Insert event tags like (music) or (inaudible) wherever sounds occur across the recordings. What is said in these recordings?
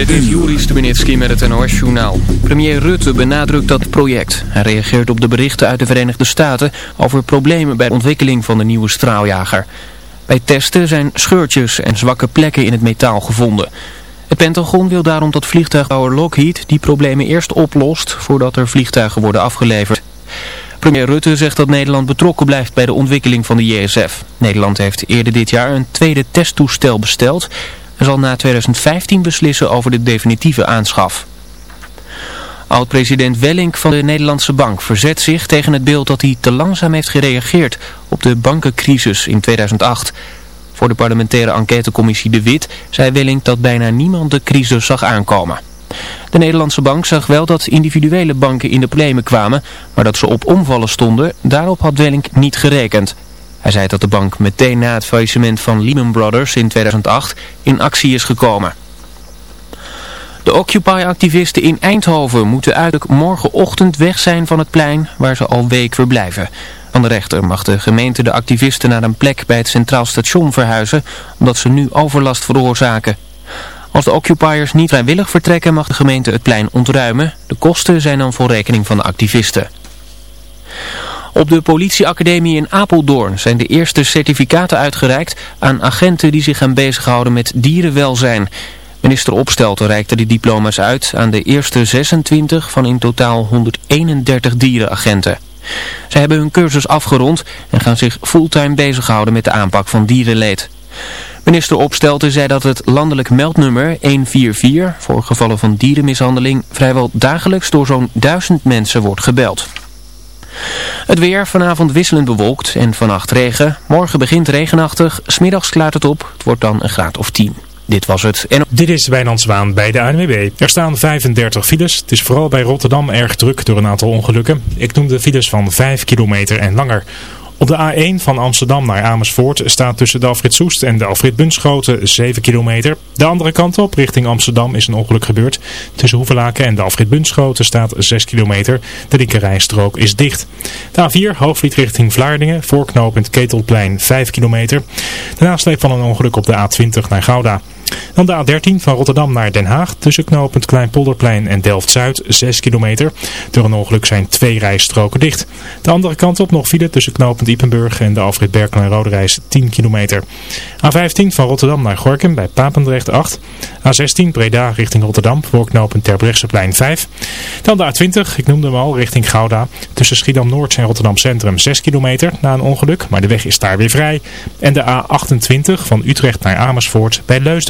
Dit is Juri Stubenitski met het NOS-journaal. Premier Rutte benadrukt dat project. Hij reageert op de berichten uit de Verenigde Staten over problemen bij de ontwikkeling van de nieuwe straaljager. Bij testen zijn scheurtjes en zwakke plekken in het metaal gevonden. Het Pentagon wil daarom dat vliegtuigbouwer Lockheed die problemen eerst oplost voordat er vliegtuigen worden afgeleverd. Premier Rutte zegt dat Nederland betrokken blijft bij de ontwikkeling van de JSF. Nederland heeft eerder dit jaar een tweede testtoestel besteld en zal na 2015 beslissen over de definitieve aanschaf. Oud-president Wellink van de Nederlandse Bank verzet zich tegen het beeld dat hij te langzaam heeft gereageerd op de bankencrisis in 2008. Voor de parlementaire enquêtecommissie De Wit zei Wellink dat bijna niemand de crisis zag aankomen. De Nederlandse bank zag wel dat individuele banken in de problemen kwamen, maar dat ze op omvallen stonden, daarop had Wellink niet gerekend. Hij zei dat de bank meteen na het faillissement van Lehman Brothers in 2008 in actie is gekomen. De Occupy-activisten in Eindhoven moeten uiterlijk morgenochtend weg zijn van het plein waar ze al week verblijven. Van de rechter mag de gemeente de activisten naar een plek bij het Centraal Station verhuizen, omdat ze nu overlast veroorzaken. Als de occupiers niet vrijwillig vertrekken mag de gemeente het plein ontruimen. De kosten zijn dan voor rekening van de activisten. Op de politieacademie in Apeldoorn zijn de eerste certificaten uitgereikt aan agenten die zich gaan bezighouden met dierenwelzijn. Minister Opstelten reikte de diploma's uit aan de eerste 26 van in totaal 131 dierenagenten. Zij hebben hun cursus afgerond en gaan zich fulltime bezighouden met de aanpak van dierenleed. Minister Opstelten zei dat het landelijk meldnummer 144 voor gevallen van dierenmishandeling vrijwel dagelijks door zo'n duizend mensen wordt gebeld. Het weer vanavond wisselend bewolkt en vannacht regen. Morgen begint regenachtig, smiddags klaart het op. Het wordt dan een graad of 10. Dit was het. En... Dit is Wijnand bij de ANWB. Er staan 35 files. Het is vooral bij Rotterdam erg druk door een aantal ongelukken. Ik noem de files van 5 kilometer en langer. Op de A1 van Amsterdam naar Amersfoort staat tussen de Alfred Soest en de Alfred Bunschoten 7 kilometer. De andere kant op, richting Amsterdam, is een ongeluk gebeurd. Tussen Hoevelaken en de Alfred Bunschoten staat 6 kilometer. De linkerrijstrook is dicht. De A4, hoofdvliet richting Vlaardingen, voorknopend Ketelplein 5 kilometer. De nasleep van een ongeluk op de A20 naar Gouda. Dan de A13 van Rotterdam naar Den Haag tussen knooppunt Kleinpolderplein en Delft-Zuid 6 kilometer. Door een ongeluk zijn twee rijstroken dicht. De andere kant op nog file tussen knooppunt Ippenburg en de Alfred Berkel en Rode Reis 10 kilometer. A15 van Rotterdam naar Gorkum bij Papendrecht 8. A16 Breda richting Rotterdam voor knooppunt Terbrechtseplein 5. Dan de A20, ik noemde hem al, richting Gouda. Tussen Schiedam Noord en Rotterdam Centrum 6 kilometer na een ongeluk, maar de weg is daar weer vrij. En de A28 van Utrecht naar Amersfoort bij Leusden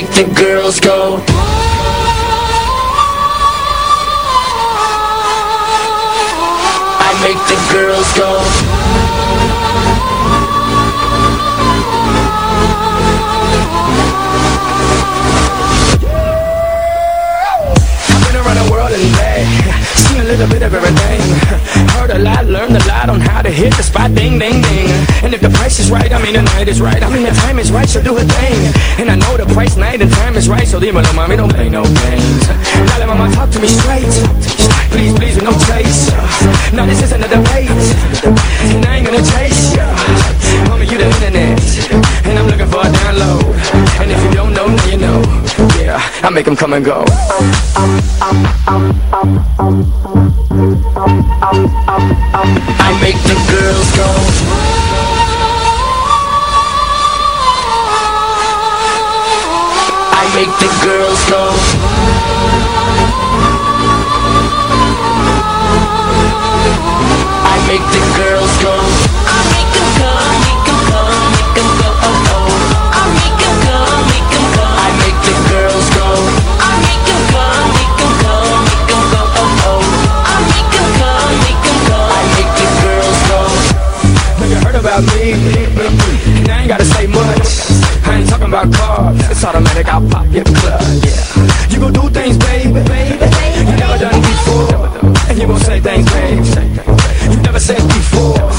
Make the girls go. I make the girls go. I've been around the world and back, seen a little bit of everything. Heard a lot, learned a lot on how to hit the spot, ding, ding, ding. And if the price is right, I mean the night is right. I mean the time is right, so do a thing. And I know the price, night, and time is right, so dímelo, mommy, don't play no games. Dale, mama, talk to me straight. Please, please, with no chase. Now this is another debate, and I ain't gonna chase ya. Mommy, you the internet, and I'm looking for a download. And if you don't know, now you know. Yeah, I make 'em come and go. I make the girls go. I make the girls go. I make the girls go. I make go, make go, make go, oh oh. I make go, make go. I make the girls go. I make go, make go, make go, oh oh. I make go, make go. I make the girls go. Now you heard about me, About cars, it's automatic, I'll pop your club, yeah. You gon' do things, baby, baby, you never done before. And you gon' say things, baby, you never said before.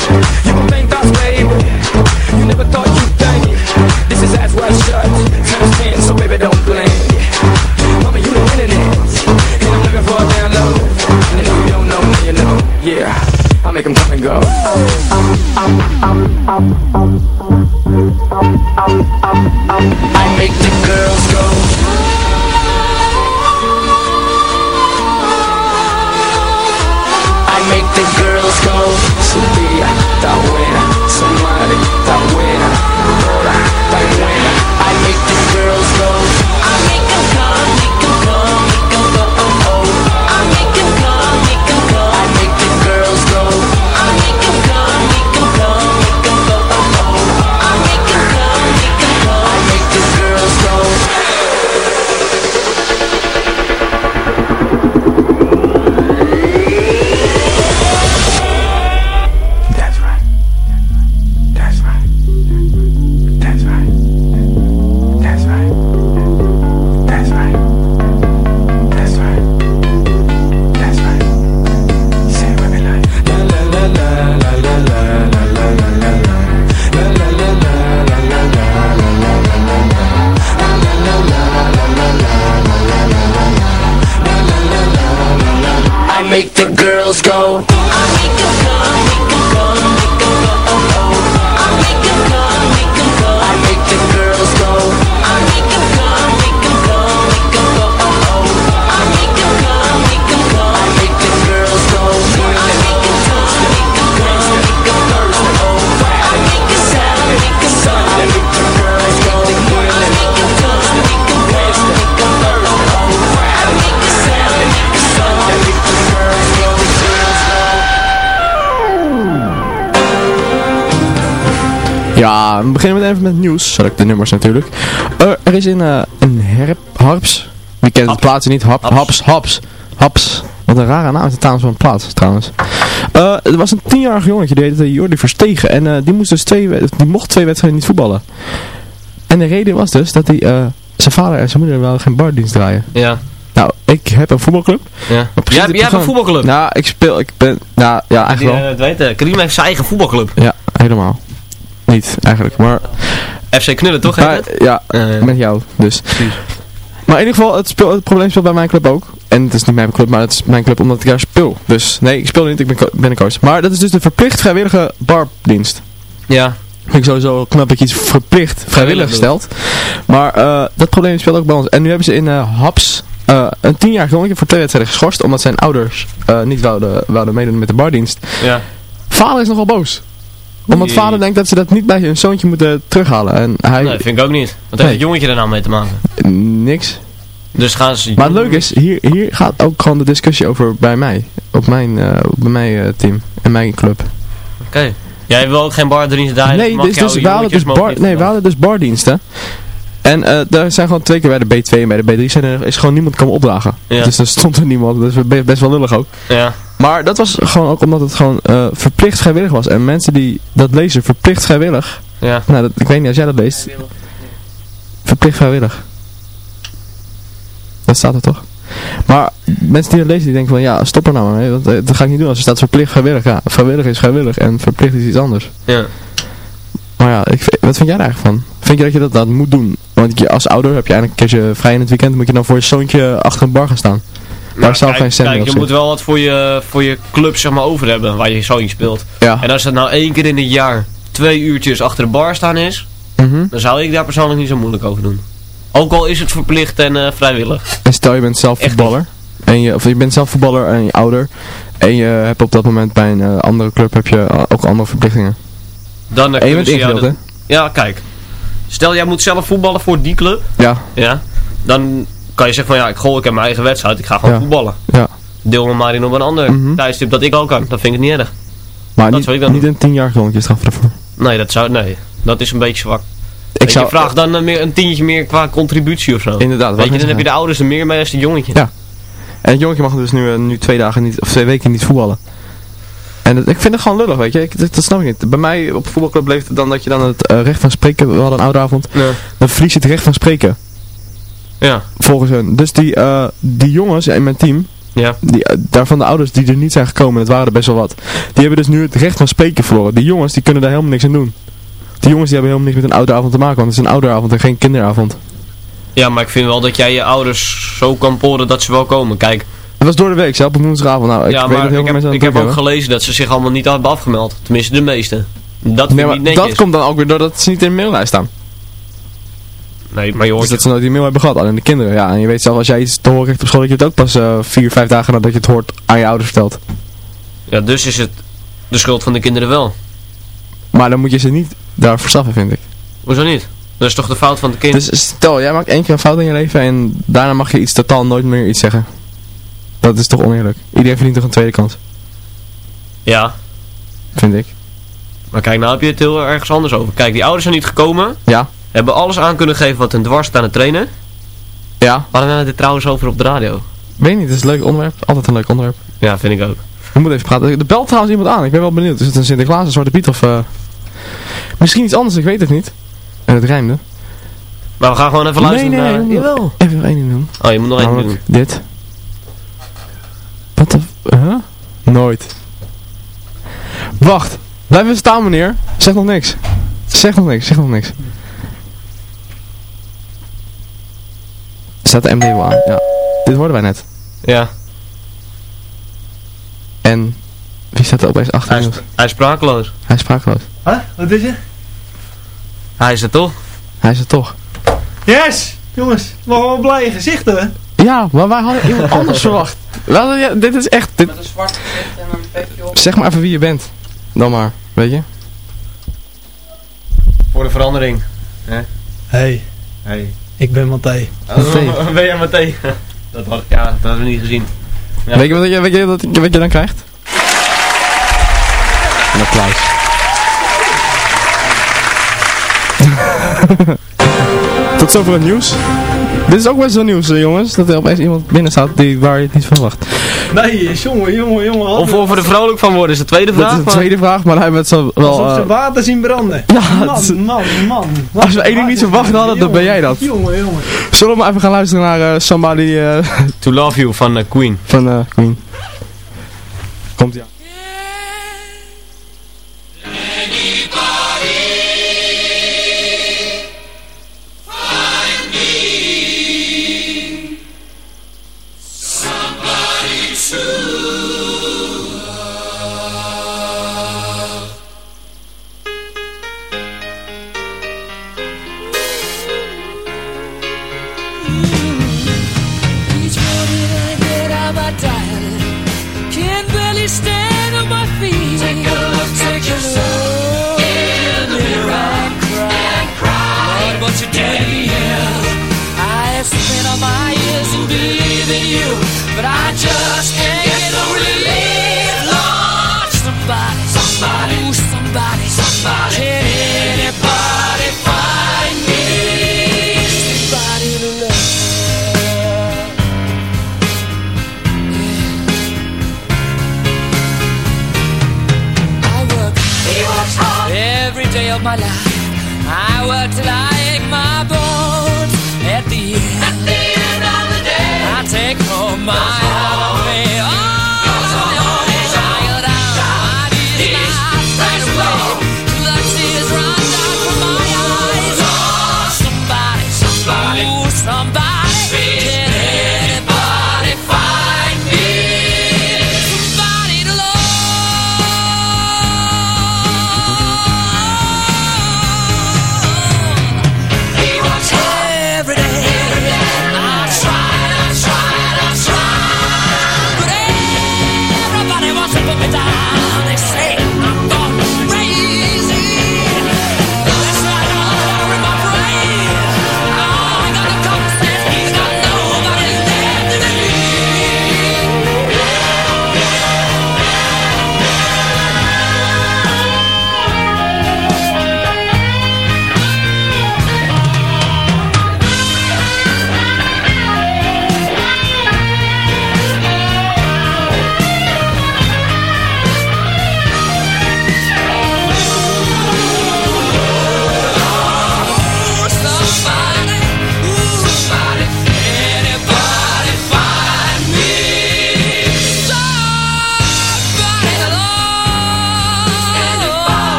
Ja, we beginnen met even met nieuws. Zal ik de nummers natuurlijk. Er is in eh een herp, Harps. Wie kent het plaatsen niet? Hap, haps, haps, haps. Wat een rare naam is het trouwens van een plaats trouwens. Eh, er was een tienjarig jongetje, die heette Jordi Verstegen. En eh, die, moest dus twee, die mocht twee wedstrijden niet voetballen. En de reden was dus dat hij, zijn vader en zijn moeder wel geen bardienst draaien. Ja. Nou, ik heb een voetbalclub. ja. Jij, jij hebt een voetbalclub. Nou, ik speel, ik ben, nou ja, eigenlijk Die, wel. het weten. Karim heeft zijn eigen voetbalclub. Ja, helemaal. Niet, eigenlijk. Maar, FC Knullen, toch? ja, Eh, met jou, dus. Maar in ieder geval, het, speel, het probleem speelt bij mijn club ook. En het is niet mijn club, maar het is mijn club omdat ik daar speel. Dus nee, ik speel niet, ik ben, ben een coach. Maar dat is dus de verplicht vrijwillige bardienst. ja. Vind ik sowieso knap dat je iets verplicht vrijwillig stelt. Maar eh, dat probleem speelt ook bij ons. En nu hebben ze in eh, Haps eh, een tienjarig jongetje voor twee wedstrijden geschorst. Omdat zijn ouders niet wouden, wouden meedoen met de bardienst. ja. Vader is nogal boos. Omdat vader denkt dat ze dat niet bij hun zoontje moeten terughalen. En hij... Nee, vind ik ook niet. Wat heeft Nee. het jongetje er nou mee te maken? Niks. Dus gaan ze... Maar het leuke is, hier, hier gaat ook gewoon de discussie over bij mij. Op mijn, eh, bij mijn eh, team. En mijn club. Oké. Jij wil ook geen bardienst daar? nee, dus, dus, we hadden dus bar, nee, we hadden dus bardiensten. En eh, daar zijn gewoon twee keer bij de B2 en bij de B3 zijn er, is gewoon niemand komen opdagen. Ja. Dus er stond er niemand. Dat is be- best wel lullig ook. Ja. Maar dat was gewoon ook omdat het gewoon eh, verplicht vrijwillig was. En mensen die dat lezen, verplicht vrijwillig. Ja. Nou, dat, ik weet niet als jij dat leest. Verplicht vrijwillig. Dat staat er toch? Maar mensen die dat lezen, die denken van ja, stop er nou mee. Want, eh, dat ga ik niet doen als er staat verplicht vrijwillig. Ja, vrijwillig is vrijwillig en verplicht is iets anders. Ja. Maar ja, ik, wat vind jij daar eigenlijk van? Vind je dat je dat, dat moet doen? Want je, als ouder heb je eigenlijk een keertje vrij in het weekend. Moet je dan voor je zoontje achter een bar gaan staan. Waar zelf kijk, kijk, je moet wel wat voor je, voor je club zeg maar over hebben waar je zo in speelt. Ja. En als het nou één keer in het jaar twee uurtjes achter de bar staan is, Mhm. dan zou ik daar persoonlijk niet zo moeilijk over doen. Ook al is het verplicht en eh, vrijwillig. En stel je bent zelf Echt voetballer. En je, of je bent zelf voetballer en je ouder. En je hebt op dat moment bij een eh, andere club heb je eh, ook andere verplichtingen. Dan En je bent ingedeeld, hè? dat- Ja, kijk. Stel jij moet zelf voetballen voor die club. Ja, Ja. Dan kan je zeggen van ja, ik gooi ik heb mijn eigen wedstrijd. Ik ga gewoon Ja. voetballen. ja. Deel me maar in op een ander Mhm. tijdstip dat ik ook kan. Dat vind ik niet erg. Maar Dat niet, ik dan niet doen. een tienjarig jongetje straffen ervoor. Nee, dat zou, nee. Dat is een beetje zwak. Ik Weet zou... je, vraag dan eh, meer, een tientje meer qua contributie of zo. Inderdaad, Weet je, dan heb je de ouders er meer mee als het jongetje. Ja. En het jongetje mag dus nu, eh, nu twee dagen niet, of twee weken niet voetballen. En dat, ik vind het gewoon lullig, weet je. Ik, dat, dat snap ik niet. Bij mij op voetbalclub bleef het dan dat je dan het eh, recht van spreken, we hadden een ouderavond, Ja. dan verlies je het recht van spreken. Ja. Volgens hun. Dus die, eh, die jongens in mijn team, Ja. die, eh, daarvan de ouders die er niet zijn gekomen, het waren er best wel wat. Die hebben dus nu het recht van spreken verloren. Die jongens die kunnen daar helemaal niks aan doen. Die jongens die hebben helemaal niks met een ouderavond te maken, want het is een ouderavond en geen kinderavond. ja, maar ik vind wel dat jij je ouders zo kan poren dat ze wel komen. Kijk, Het was door de week, zelf op woensdagavond. Nou, ik ja, weet maar heel ik veel heb, ik het heb ook hebben. gelezen dat ze zich allemaal niet hebben afgemeld. Tenminste, de meeste. Dat Nee, niet netjes. dat komt dan ook weer doordat ze niet in de maillijst staan. Nee, maar je hoort Dus dat ze nooit die mail hebben gehad, alleen de kinderen. Ja, en je weet zelf, als jij iets te horen krijgt op school, dat je het ook pas eh, vier, vijf dagen nadat je het hoort aan je ouders vertelt. Ja, dus is het de schuld van de kinderen wel. Maar dan moet je ze niet daarvoor straffen, vind ik. Hoezo niet? Dat is toch de fout van de kinderen? Dus stel, jij maakt één keer een fout in je leven en daarna mag je iets totaal nooit meer iets zeggen. Dat is toch oneerlijk? Iedereen verdient toch een tweede kans, Ja, vind ik. maar kijk, nou heb je het heel ergens anders over. Kijk, die ouders zijn niet gekomen. Ja? Hebben alles aan kunnen geven wat hun dwars staat aan het trainen. Ja? We hadden het er trouwens over op de radio. Weet niet, het is een leuk onderwerp. Altijd een leuk onderwerp. Ja, vind ik ook. We moeten even praten. Er belt trouwens iemand aan, ik ben wel benieuwd. Is het een Sinterklaas, een Zwarte Piet of... eh, Misschien iets anders, ik weet het niet. En het rijmde. Maar we gaan gewoon even luisteren nee, nee, naar... nee, Jawel. Even nog één ding doen. Oh, je moet nog één doen. Dit. Wat. Huh? Nooit. Wacht. Blijf even staan meneer. Zeg nog niks. Zeg nog niks, zeg nog niks. Staat de MD wel aan? Ja. Dit hoorden wij net. Ja. En wie staat er opeens achter Hij is, hij is sprakeloos. Hij is sprakeloos. Huh? Wat is het? Hij is er toch? Hij is er toch. Yes! Jongens, we hebben wel blije gezichten, hè? Ja, maar wij hadden iemand (laughs) anders verwacht. We hadden- ja, dit is echt... Dit... Met een zwart gezicht en een petje op. Zeg maar even wie je bent. Dan maar, weet je? Voor de verandering. Hey, Hey. ik ben Matthé. Matthé. (laughs) Ben jij Matthé? (laughs) Dat had, ja, dat hadden we niet gezien. Ja. Weet, je wat je, weet, je wat, wat je dan krijgt? Een applaus. Tot zover het nieuws. Dit is ook best wel nieuws, jongens. Dat er opeens iemand binnen staat die, waar je het niet verwacht. Nee, jongen, jongen, jongen. Of of we er vrolijk van worden is de tweede Dat vraag. is de maar- tweede vraag, maar hij het zo wel... Alsof ze eh, water zien branden. Ja, man, man, man. Als we één ding niet verwacht hadden, dan ben jij dat. Jongen, jongen. Zullen we maar even gaan luisteren naar eh, Somebody eh, To Love You van eh, Queen. van eh, Queen. Komt ja.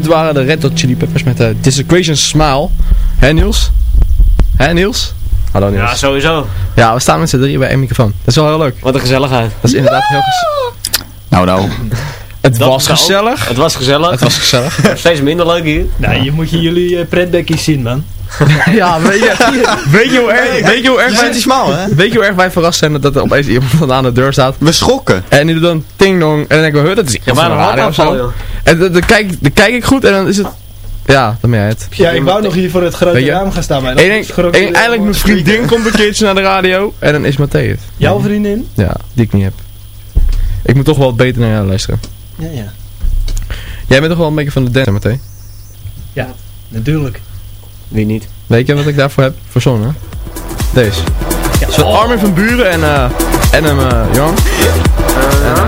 Dit waren de Red Hot Chili Peppers met de Desecration Smile. Hè Niels? Hè Niels? Hallo Niels. Ja, sowieso. Ja, we staan met z'n drieën bij één microfoon. Dat is wel heel leuk. Wat een gezelligheid. Dat is inderdaad heel gezellig. Nou nou. Het Dat was ook. gezellig. Het was gezellig. Het was gezellig. (laughs) Steeds minder leuk hier. Nee, je moet je jullie uh, zien, man. (laughs) ja, weet je, (laughs) weet je hoe erg, weet je hoe erg Je wij, zit die smaal, hè? weet je hoe erg wij verrast zijn dat er opeens iemand aan de deur staat. We schokken. En die doet dan ting dong. En dan denk ik, huh, dat is Ja, iemand maar van een de radio of hartaanval, zo. joh. En dan, kijk, dan kijk ik goed en dan is het... Ja, dan ben jij het. Ja, ik wou nog hier voor het grote raam gaan staan. Maar denk, grote eindelijk mijn vriendin komt een keertje naar de radio. En dan is Matthé het. Jouw vriendin? Ja, die ik niet heb. Ik moet toch wel beter naar jou luisteren. Ja, ja. Jij bent toch wel een beetje van de dance, Matthé? Ja, natuurlijk. Wie niet? Weet je wat ik daarvoor heb verzonnen? Deze. Ja. Zo Armin van Buren en eh Adam uh, Young. En, eh,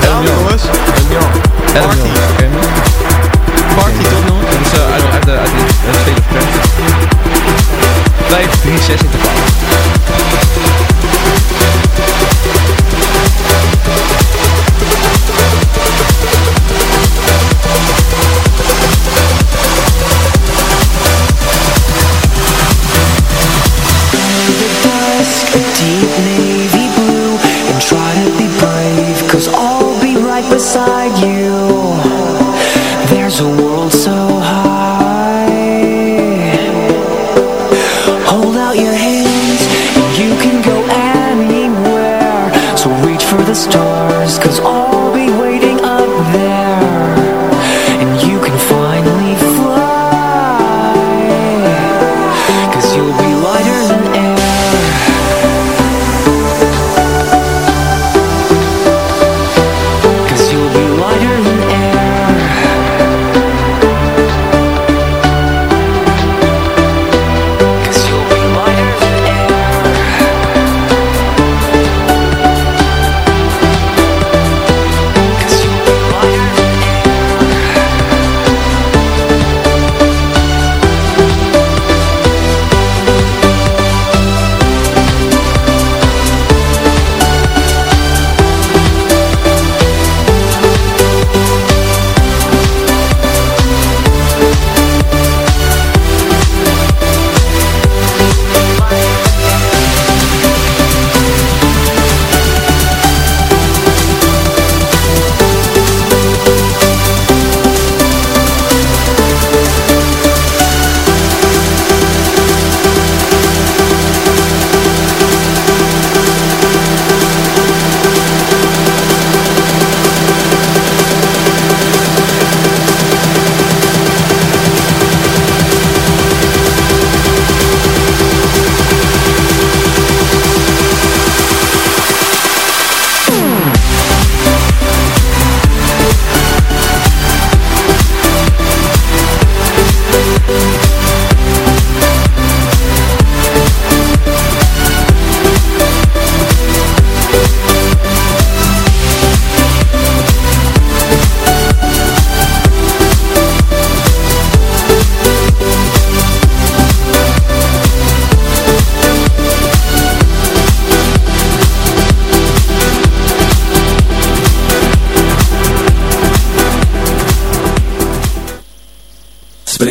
gaan jongens. Adam Young. ja, ken je hem? Party toch nog? Dat is eh, uit, uit, de- uit, de- uit de State of Trance. 5, 3, 6 interval. dusk,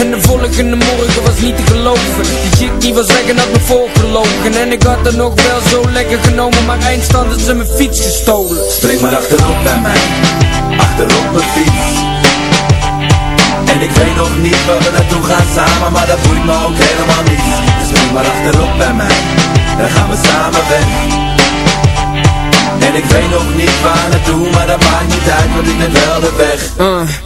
en de volgende morgen was niet te geloven Die chick die wil zeggen had me voorgelogen En ik had er nog wel zo lekker genomen Maar eindstand had ze mijn fiets gestolen Spring maar achterop bij mij, achterop mijn fiets. En ik weet nog niet waar we naartoe gaan samen, maar dat boeit me ook helemaal niet. Dus spring maar achterop bij mij, dan gaan we samen weg. En ik weet nog niet waar naartoe, maar dat maakt niet uit, want ik ben wel de weg. Uh,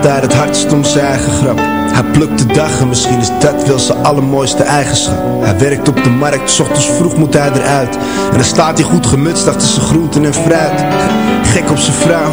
Altijd het hardst om zijn eigen grap. Hij plukt de dag en misschien is dat wel zijn allermooiste eigenschap. Hij werkt op de markt, 's ochtends vroeg moet hij eruit. En dan staat hij goed gemutst achter zijn groenten en fruit. Gek op zijn vrouw,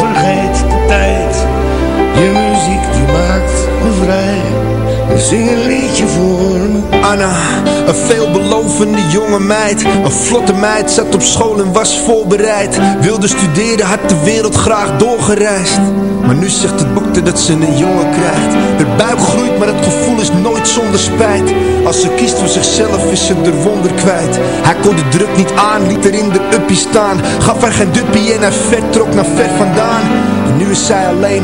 zing een liedje voor Anna, een veelbelovende jonge meid. Een vlotte meid, zat op school en was voorbereid. Wilde studeren, had de wereld graag doorgereisd. Maar nu zegt de dokter dat ze een jongen krijgt. De buik groeit, maar het gevoel is nooit zonder spijt. Als ze kiest voor zichzelf is ze er wonder kwijt. Hij kon de druk niet aan, liet er in de uppie staan. Gaf haar geen duppie en hij vertrok naar ver vandaan. En nu is zij alleen,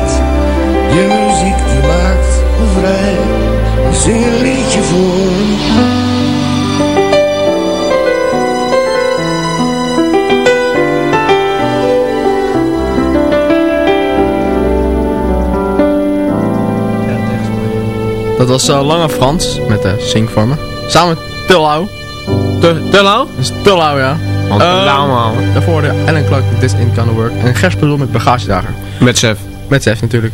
vrij zing een liedje voor Dat was eh, Lange Frans met de Zing voor me. Samen met Tullau. Tullau? Dat is Tullau, ja. Want Ehm, man. Daarvoor de Ellen Clark met This Ain't Gonna Work. En Gers met Bagagedrager. Met Sef. Met Sef natuurlijk.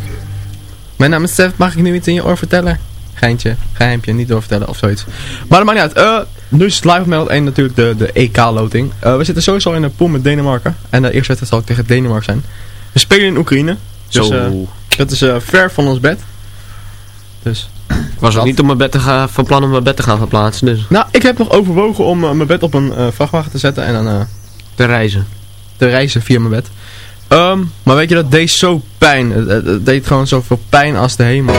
Mijn naam is Sef, mag ik nu iets in je oor vertellen? Geintje, geheimpje, niet doorvertellen of zoiets. Maar dat maakt niet uit. Eh, nu is het live op Melod 1 natuurlijk de, de EK-loting. we zitten sowieso in een pool met Denemarken. En de eerste wedstrijd zal ook tegen Denemarken zijn. We spelen in Oekraïne. Dus Zo. eh, dat is eh, ver van ons bed. Dus. Ik was ook niet om mijn bed te gaan, van plan om mijn bed te gaan verplaatsen, dus. Nou, ik heb nog overwogen om eh, mijn bed op een eh, vrachtwagen te zetten en dan eh, Te reizen. te reizen via mijn bed. Ehm, maar weet je, dat deed zo pijn. Het deed gewoon zoveel pijn als de hemel.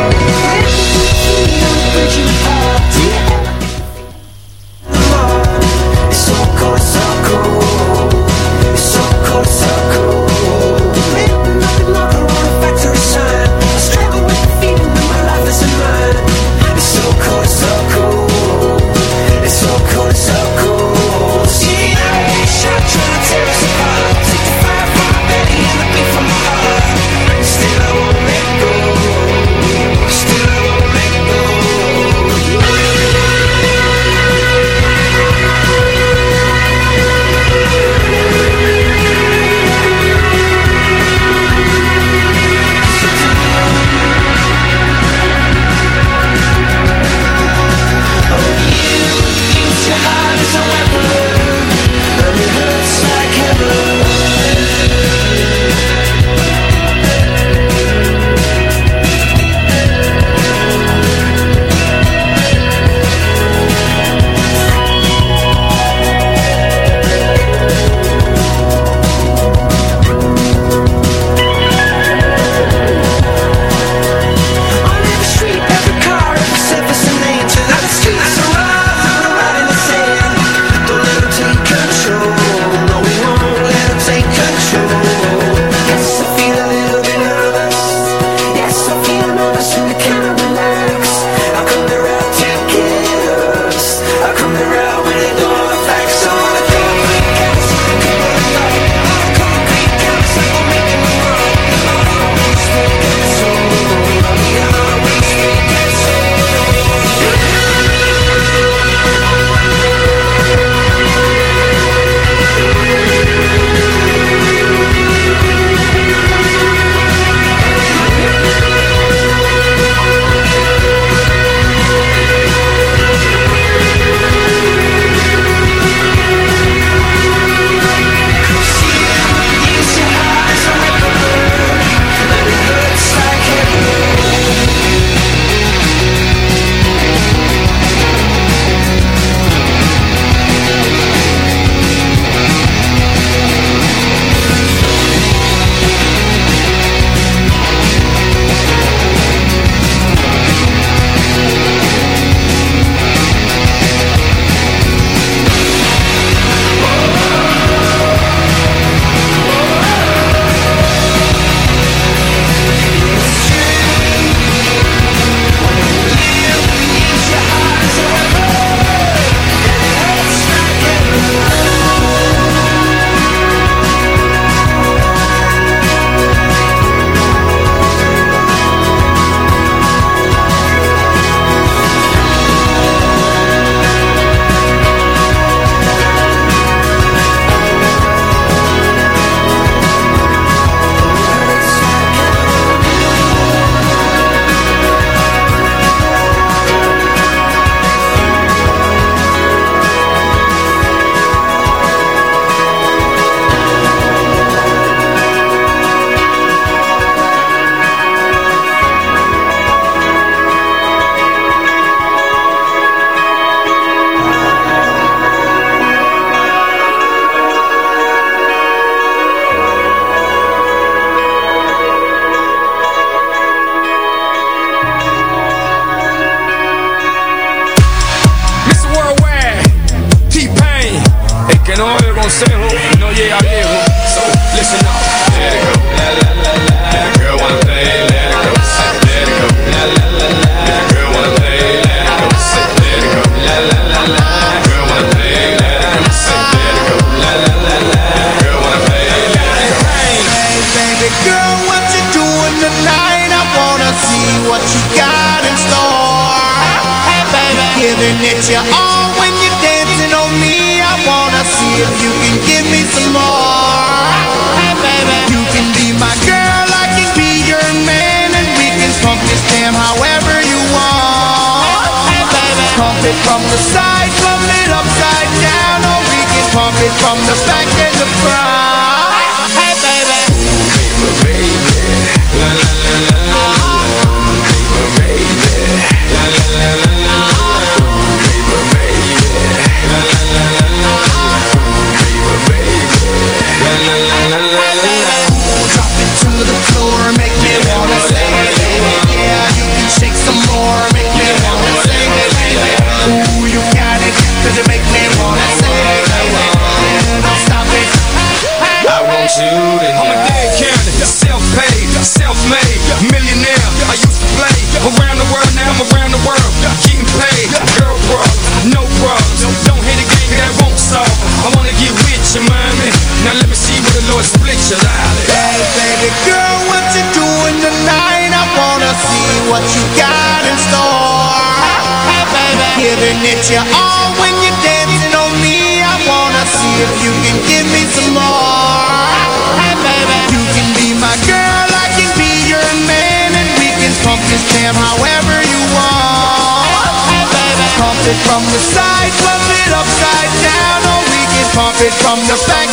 Giving it your all when you're dancing on me. I wanna see if you can give me some more. Hey, baby, you can be my girl, I can be your man, and we can pump this jam however you want. Hey, baby, pump it from the side, pump it upside down, or we can pump it from the back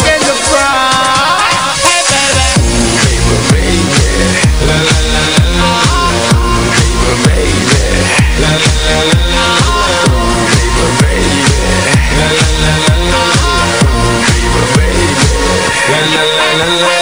Baby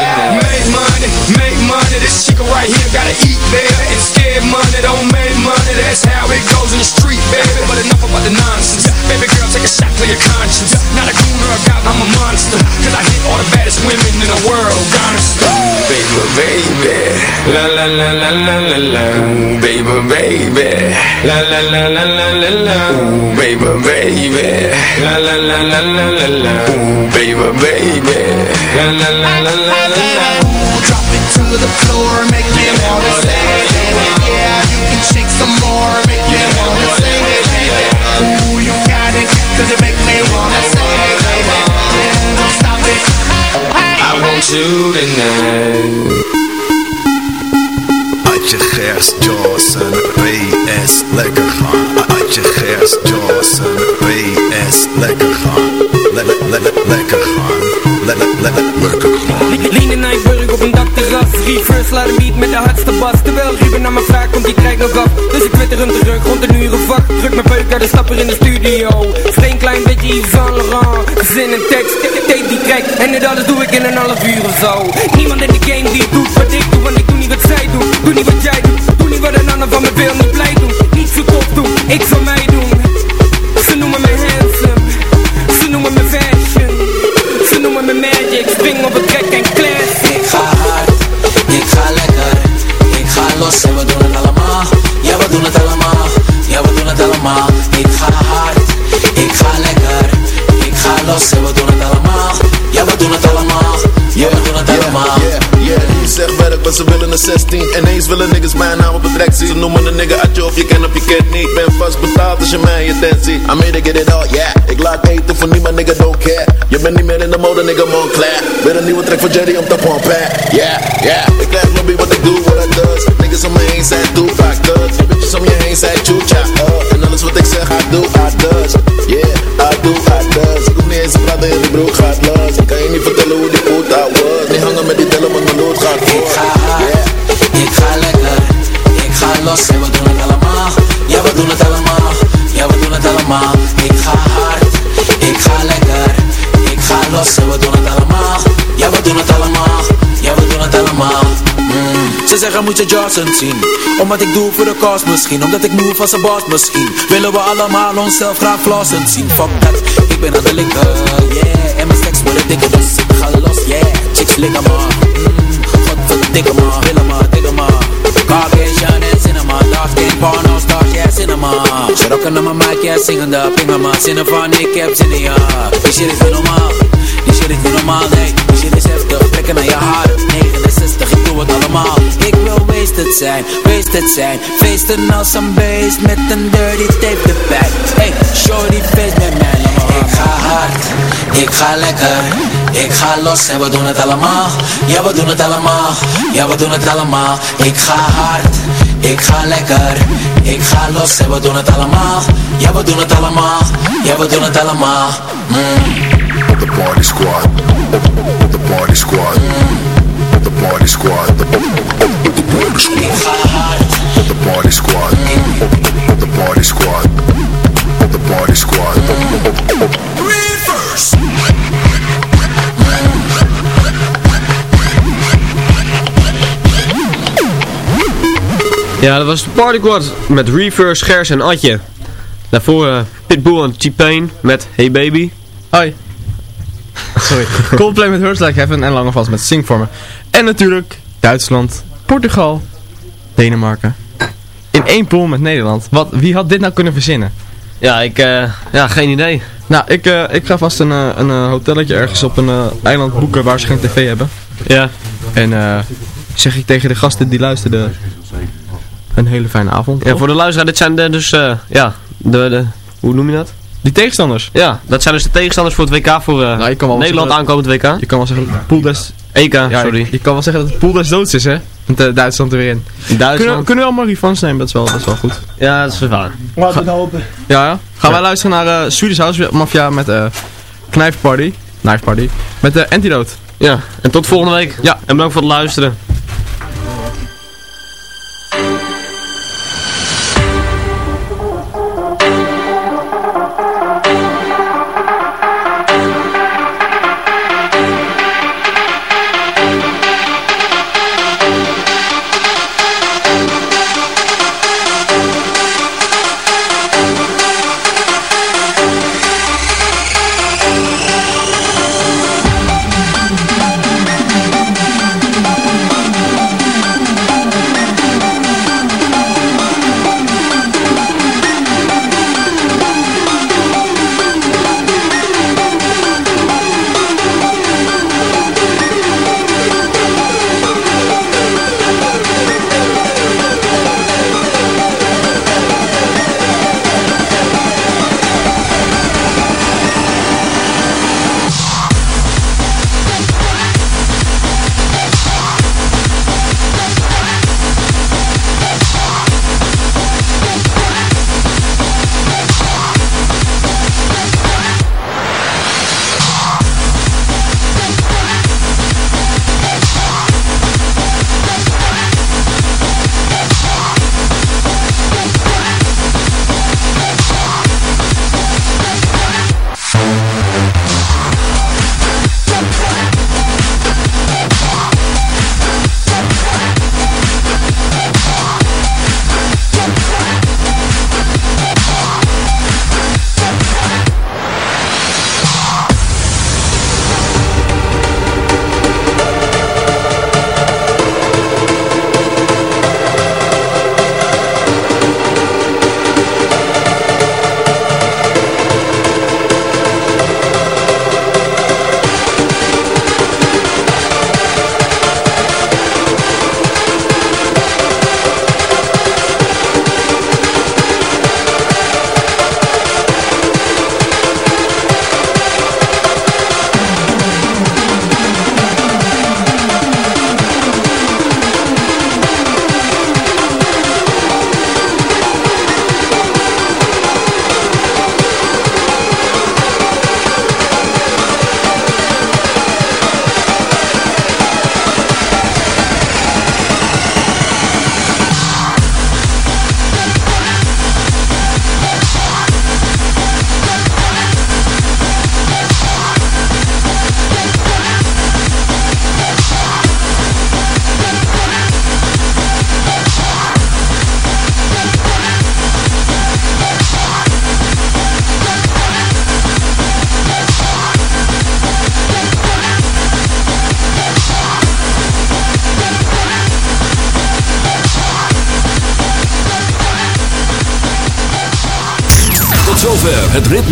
It's scared money, make money, this chick right here gotta eat there. Instead of money, don't make money, that's how it goes in the street, baby. But enough about the nonsense. Baby girl, take a shot, clear your conscience. Not a goon or a god, I'm a monster. The baddest women in the world, honestly. Baby, baby. La la la la la la la. Ooh, baby, baby. La la la la la la la. Ooh, baby, baby. La la la la la la la. Ooh, baby, baby. La la la la la la la. Drop it to the floor, make me wanna sing it, baby. Yeah, you can shake some more, make You tonight. Uit je gerst, Johnson, PS, lekker gaan. Uit je gerst, Johnson, PS, lekker gaan. Le le le le lekker gaan. Le le le le lekker gaan. Lean Reverse laat een beat met de hardste bas. Terwijl Ruben naar me vraagt komt die track nog af. Dus ik twitter hem terug rond een uur of Druk mijn peuk de stapper in de studio. Vreemd klein beetje Yves Saint Laurent. Zin en tekst, tape die track En dit alles doe ik in een half uur of zo. Niemand in de game die doet wat ik doe Want ik doe niet wat zij doen. Doe niet wat jij doet. Doe niet wat een ander van me wil Niet blij doen. Niet zo tof doen. Ik zal mij En we doen het allemaal. Ja we doen het allemaal, ja we doen het allemaal. je zegt werk, maar ze willen een 16 Ineens willen niggas mijn naam op het rek zien. Ze noemen een nigga uit je of je kent of je kent niet. Ben vast betaald als je mij je tent ziet I made to get it all, yeah. Ik laat eten voor niemand, nigga, don't care. Je bent niet meer in de mode, nigga, Montclair Weer een nieuwe track voor Jerry om te pompen. Yeah, yeah. Ik krijg lobby wat ik doe, wat ik does Niggas om me heen zijn too Ze zeggen moet je Johnson zien? Omdat ik doe voor de kost misschien. Omdat ik move als een boss misschien. Willen we allemaal onszelf graag flossen zien? Fuck dat, ik ben aan de linker. Yeah, en mijn stacks worden dikker Dus ik ga los, yeah. Chicks liggen maar. Mm. Godverdikke maar, willen maar, dikke maar. Caucasian en cinema. Dark skin, porno stars, yeah cinema. Ze rocken naar mijn mic, yeah zingende Pingen maar, zinnen van ik heb zin in ja Die shit is niet normaal. Die shit is niet normaal, nee. Die shit is heftig, trekken naar je haren 69, ik doe het allemaal. Ik wil wasted zijn, wasted zijn. Feesten als een beest met een dirty tape erbij Hey, shorty feest met mij, Ik ga hard, ik ga lekker. Ik ga los en we doen het allemaal. Ja, we doen het allemaal. Ja, we doen het allemaal. Ik ga hard, ik ga lekker. Ik ga los en we doen het allemaal. Ja, we doen het allemaal. Ja, we doen het allemaal. Mm. The party squad. The party squad. Party squad. The party squad. The party squad. The party squad. The party squad. Reverse. Ja, dat was de Party Squad met Reverse, Gers en Atje. Daarvoor eh, Pitbull en T-Pain met Hey Baby. Hoi. Sorry. (laughs) Coldplay met Hurts Like Heaven en Lange Vast met Sing For Me. En natuurlijk Duitsland, Portugal, Denemarken. In één pool met Nederland. Wat, wie had dit nou kunnen verzinnen? Ja, ik, eh, ja, geen idee. Nou, ik, eh, ik ga vast een, eh, een eh, hotelletje ergens op een eh, eiland boeken waar ze geen tv hebben. Ja. En eh, zeg ik tegen de gasten die luisterden een hele fijne avond. Ja, voor de luisteraar, dit zijn de, dus, eh, ja, de, de, hoe noem je dat? Die tegenstanders? Ja, dat zijn dus de tegenstanders voor het WK, voor eh, Nou, wel Nederland zeggen- aankomend WK. Je kan wel zeggen dat het pool des... EK, Ja, sorry. Je, kan wel zeggen dat het pool des doods is, hè? Met eh, Duitsland er weer in. Duitsland. Kunnen, kunnen we allemaal refunds nemen? Dat is wel, dat is wel goed. Ja, dat is waar. Laten we het hopen. Ja, ja. Gaan wij luisteren naar eh Swedish House Mafia met eh Knife Party. Knife Party. Met de Antidote. Ja, en tot volgende week. Ja. En bedankt voor het luisteren.